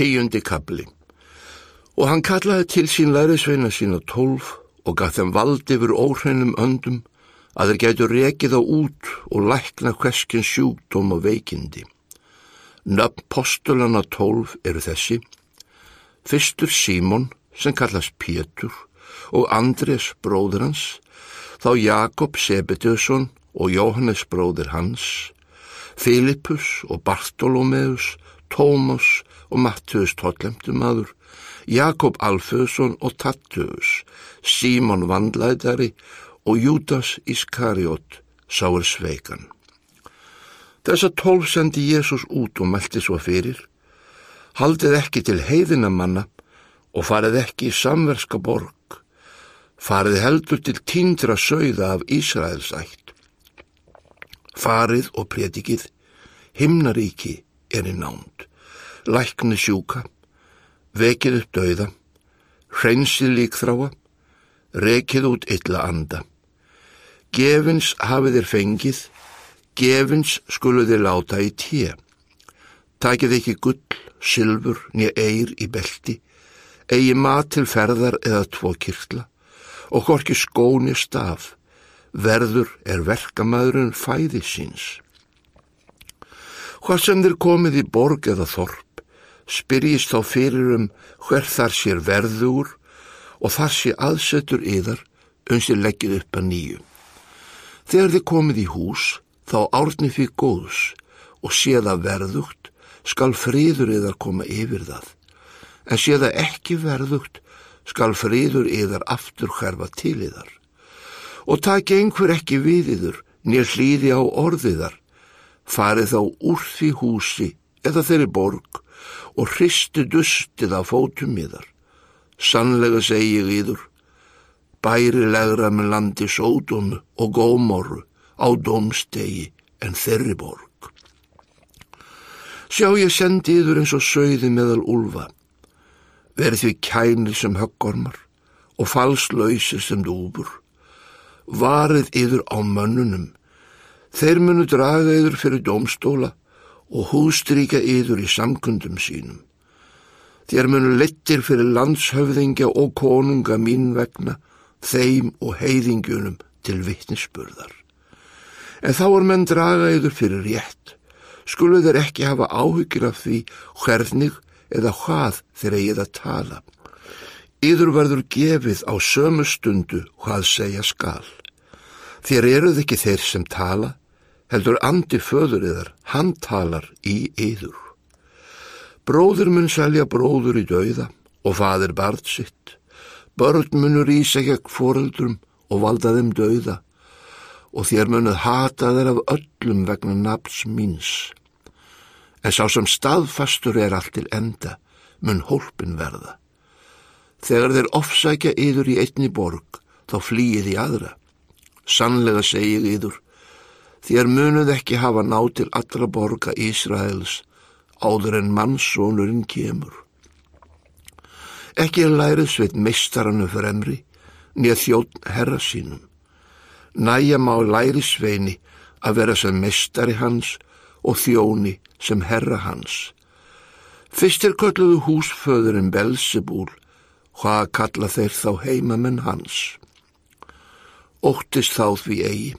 Tíundi kabli Og hann kallaði til sín lærisveina sína tólf og gaf þeim vald yfir óhreinum öndum að þeir gætu rekið á út og lækna hverskinn sjúkdóm og veikindi. Nöfn postulana tólf eru þessi, fyrstur Símon sem kallast Pétur og Andrés bróður hans, þá Jakob Sebetiusson og Jóhannes bróður hans, Filippus og Bartolomeus, Tómas og Mattius Tollemtumadur, Jakob Alföðsson og Tattuus, Símon Vandlæðari og Júdas Iskariot sáur sveikan. Þessa tólf sendi Jésús út og meldi svo fyrir, haldið ekki til heiðina manna og farið ekki í samverska borg, farið heldur til tíndra sögða af Ísraelsætt. Farið og predikið, himnaríki er í nánd, lækni sjúka, vekið upp dauða, hreinsið líkþráa, rekið út illa anda. Gefins hafið þér fengið, gefins skulu þér láta í tíu. Takið ekki gull, sylfur, nýja eir í belti, eigi mat til ferðar eða tvo kirkla og hvorki skóni staf, verður er verkamæðurinn fæði síns. Hvað sem þér komið í borg eða þorp, spyrjist þá fyrir um hver þar sér verður og þar sé aðsetur yðar uns þér leggið upp að nýju. Þegar þið komið í hús, þá árni fyrir góðs og séða verðugt skal fríður yðar koma yfir það. En séða ekki verðugt skal fríður yðar aftur hverfa til yðar. Og taki einhver ekki við yður, nér hlýði á orðiðar, farið þá úr því húsi eða þeirri borg og hristi dustið á fótum yðar. Sannlega segi ég yður, bæri legra með landi sódómu og gómoru á dómstegi en þeirri borg. Sjá ég sendi yður eins og sögði meðal úlfa, verið því kænir sem höggormar og falslausir sem dúbur. Varið yður á mönnunum, þeir munu draga yður fyrir dómstóla og hústríka yður í samkundum sínum. Þér munu lettir fyrir landshöfðingja og konunga mín vegna, þeim og heiðingjunum til vittnisspurðar. En þá er menn draga yður fyrir rétt, skulu þeir ekki hafa áhyggjur af því hvernig eða hvað þeir eigið að tala. Íður verður gefið á sömu stundu hvað segja skal. Þér eruð ekki þeir sem tala, heldur andi föður yðar, hann talar í íður. Bróður mun selja bróður í dauða og fadir barð sitt. Börn munur ísækja fóreldrum og valda þeim dauða og þér munuð hata þeir af öllum vegna nafns míns. En sá sem staðfastur er allt til enda mun hólpin verða. Þegar þeir ofsækja yður í einni borg þá flýið í aðra. Sannlega segið yður, þér munuð ekki hafa ná til allra borga Ísraels áður en mannsónurinn kemur. Ekki er lærið sveit meistaranu fremri, nýja þjótt herra sínum. Næja má læri sveini að vera sem meistari hans og þjóni sem herra hans. Fyrst er kölluðu húsföðurinn Belsebúl, hvað kalla þeir þá heimamenn hans. Óttist þá því eigi.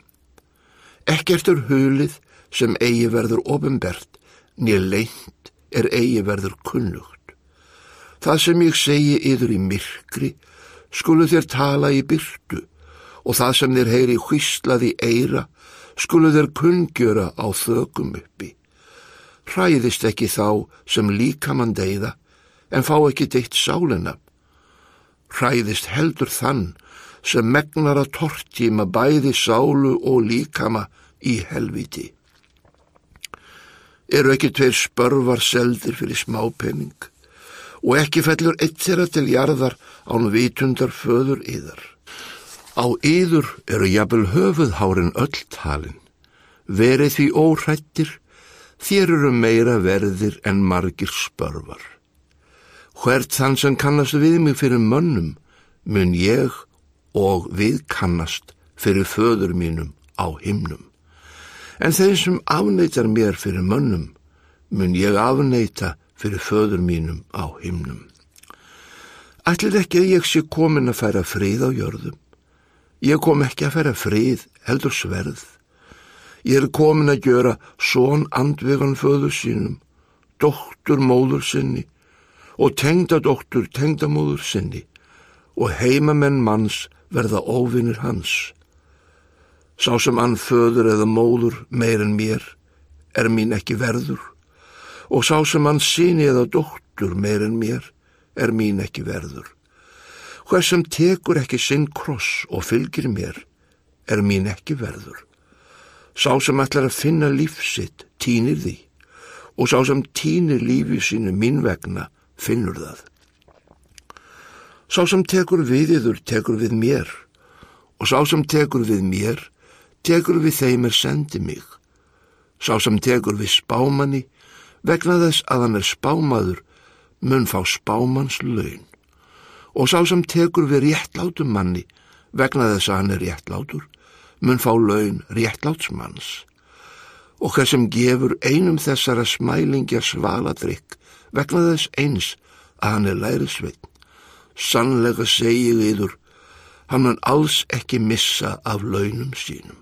Ekkert er hulið sem eigi verður ofinbert, nýja leint er eigi verður kunnugt. Það sem ég segi yður í myrkri, skulu þér tala í byrtu og það sem þér heyri hvíslaði eira, skulu þér kungjöra á þökum uppi. Hræðist ekki þá sem líkamann deyða, en fá ekki deitt sálina. Hræðist heldur þann sem megnar að tortíma bæði sálu og líkama í helviti. Eru ekki tveir spörvar seldir fyrir smápenning og ekki fellur eitt þeirra til jarðar án vitundar föður yðar. Á yður eru jafnvel höfuðhárin öll talin. Verið því óhrættir, þér eru meira verðir en margir spörvar. Hvert þann sem kannast við mig fyrir mönnum, mun ég og við kannast fyrir föður mínum á himnum. En þeim sem afneitar mér fyrir mönnum, mun ég afneita fyrir föður mínum á himnum. Ætlir ekki að ég sé komin að færa frið á jörðum. Ég kom ekki að færa frið, heldur sverð. Ég er komin að gjöra són andvegan föður sínum, doktur móður sinni og tengdadoktur tengdamóður sinni og heimamenn manns verða óvinnir hans. Sá sem hann föður eða móður meir en mér er mín ekki verður og sá sem hann síni eða doktur meir en mér er mín ekki verður. Hvað sem tekur ekki sinn kross og fylgir mér er mín ekki verður. Sá sem ætlar að finna lífsitt týnir því og sá sem týnir lífi sínu mín vegna finnur það. Sá sem tekur við yður tekur við mér og sá sem tekur við mér tekur við þeim er sendi mig. Sá sem tekur við spámanni vegna þess að hann er spámaður mun fá spámans laun og sá sem tekur við réttlátum manni vegna þess að hann er réttlátur mun fá laun réttlátsmanns og hver sem gefur einum þessara smælingja svaladrykk vegna þess eins að hann er lærisveitn sannlega segi yður, hann mann alls ekki missa af launum sínum.